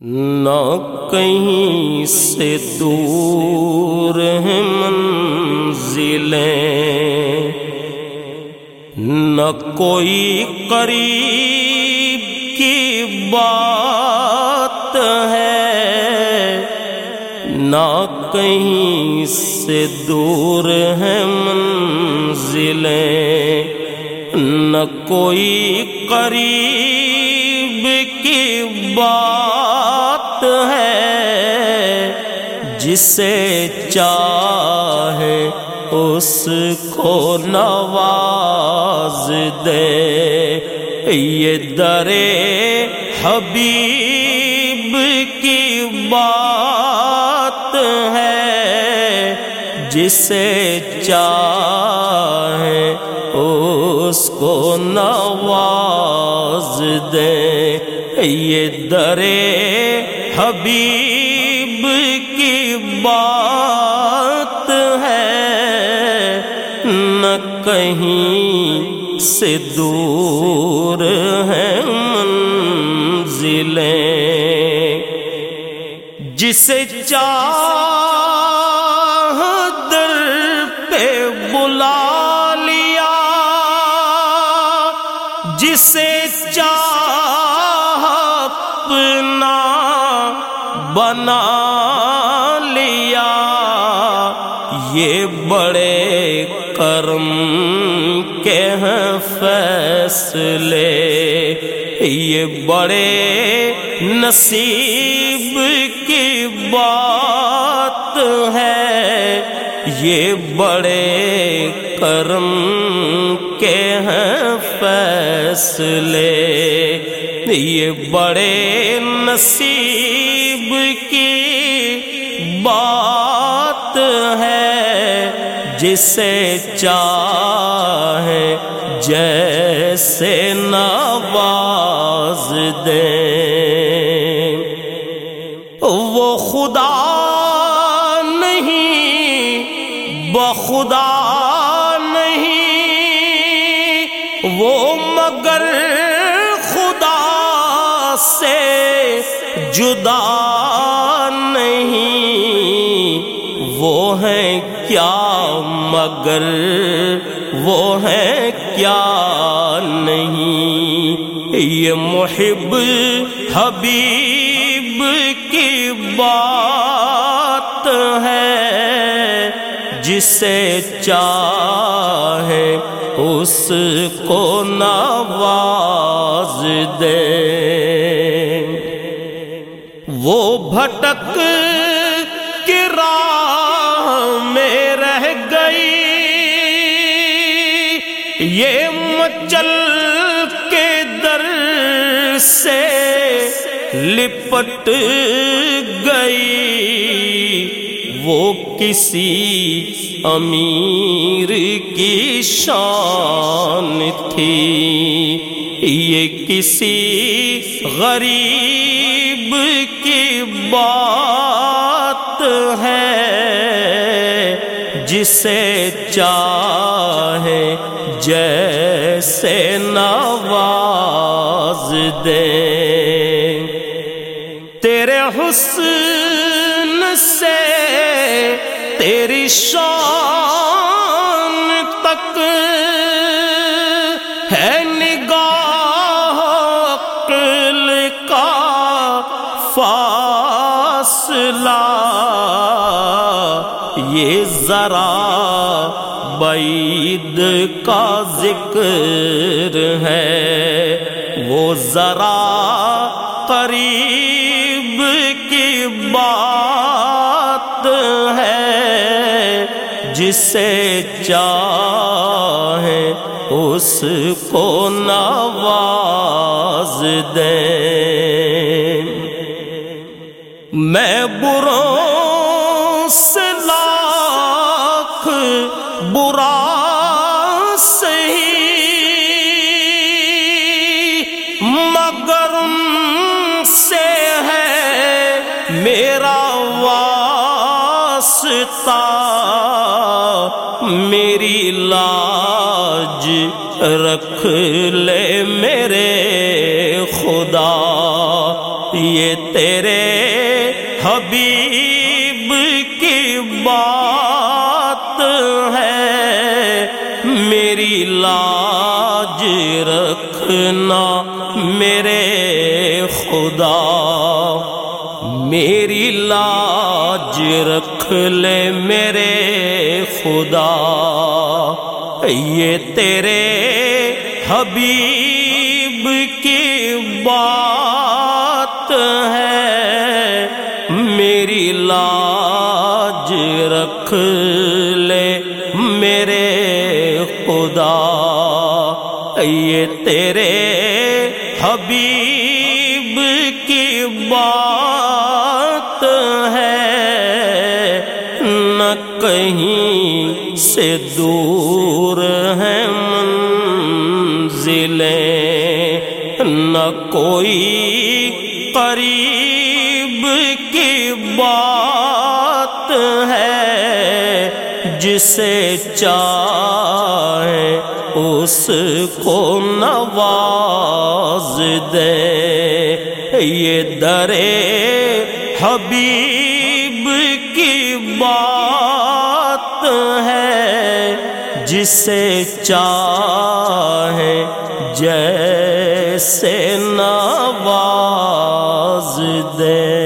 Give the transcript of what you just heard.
نہ کہیں سے دور ہیں منزلیں، نہ کوئی قریب کی بات ہے، نہ کہیں سے دور ہیں منزلیں، نہ کوئی قریب کی بات ہے جسے چاہے اس کو نواز دے۔ یہ درے حبیب کی بات ہے جسے چاہے اس کو نواز دے۔ یہ درے حبیب کی بات ہے، نہ کہیں سے دور ہے منزلیں۔ جسے چاہ در پہ بلا لیا، جسے چاہ بنا لیا۔ یہ بڑے کرم کے ہیں فیصلے۔ یہ بڑے نصیب کی بات ہے۔ یہ بڑے کرم کے ہیں فیصلے۔ یہ بڑے نصیب کی بات ہے، جسے چاہے جیسے نواز دے۔ وہ خدا نہیں بخدا نہیں، وہ مگر جدا نہیں۔ وہ ہے کیا مگر؟ وہ ہے کیا نہیں؟ یہ محب حبیب کی بات ہے۔ جسے چاہے اس کو نواز دے۔ وہ بھٹک کی راہ میں رہ گئی۔ یہ مچل کے در سے لپٹ گئی۔ وہ کسی امیر کی شان تھی۔ یہ کسی غریب ہے جسے چاہے جیسے نواز دے۔ تیرے حسن سے تیری شان تک ہے نگاہ عقل کا فاصلہ ذرا بعید کا ذکر ہے۔ وہ ذرا قریب کی بات ہے۔ جسے چاہے اس کو نواز دے۔ میں بروں برا سہی مگر ان سے ہے میرا واسطہ، میری لاج رکھ لے میرے خدا، یہ تیرے حبیب کی بات خدا، میری لاج رکھ لے میرے خدا۔ یہ تیرے حبیب کی بات ہے۔ میری لاج رکھ لے میرے خدا۔ یہ تیرے حبیب کی بات ہے، نہ کہیں سے دور ہے منزلیں، نہ کوئی قریب کی بات ہے، جسے چاہے اس کو نواز دے۔ یہ درے حبیب کی بات ہے جسے چاہے جیسے نواز دے۔